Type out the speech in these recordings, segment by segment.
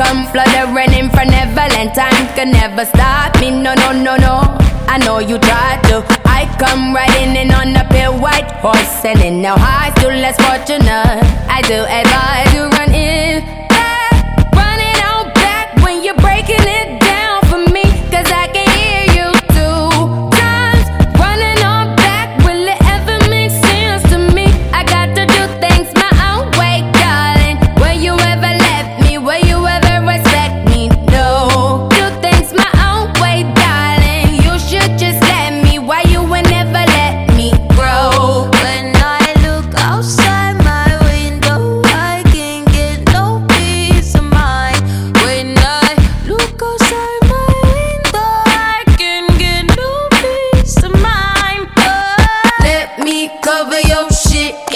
come flooding, running for Neverland. Time can never stop me, no, no, no, no. I know you tried to. I come riding in on a pale white horse, and in no high, still less fortunate. I do advise you run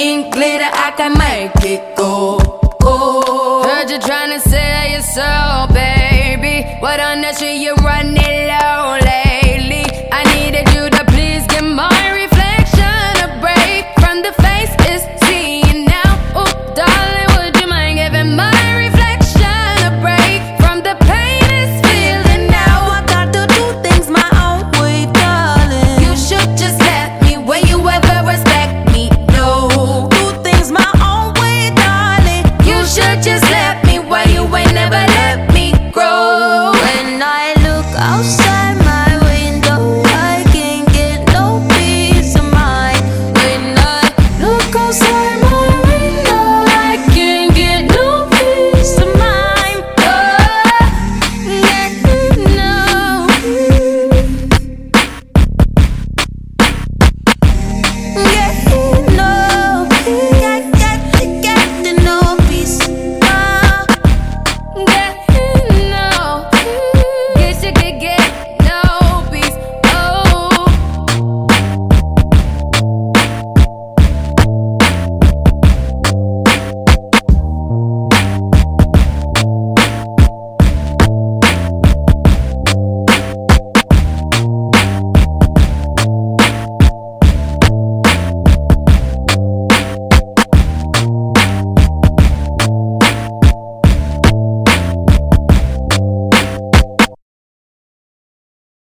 in glitter, I can make it go. Heard you trying to sell your soul, baby. What on earth should you run it low? so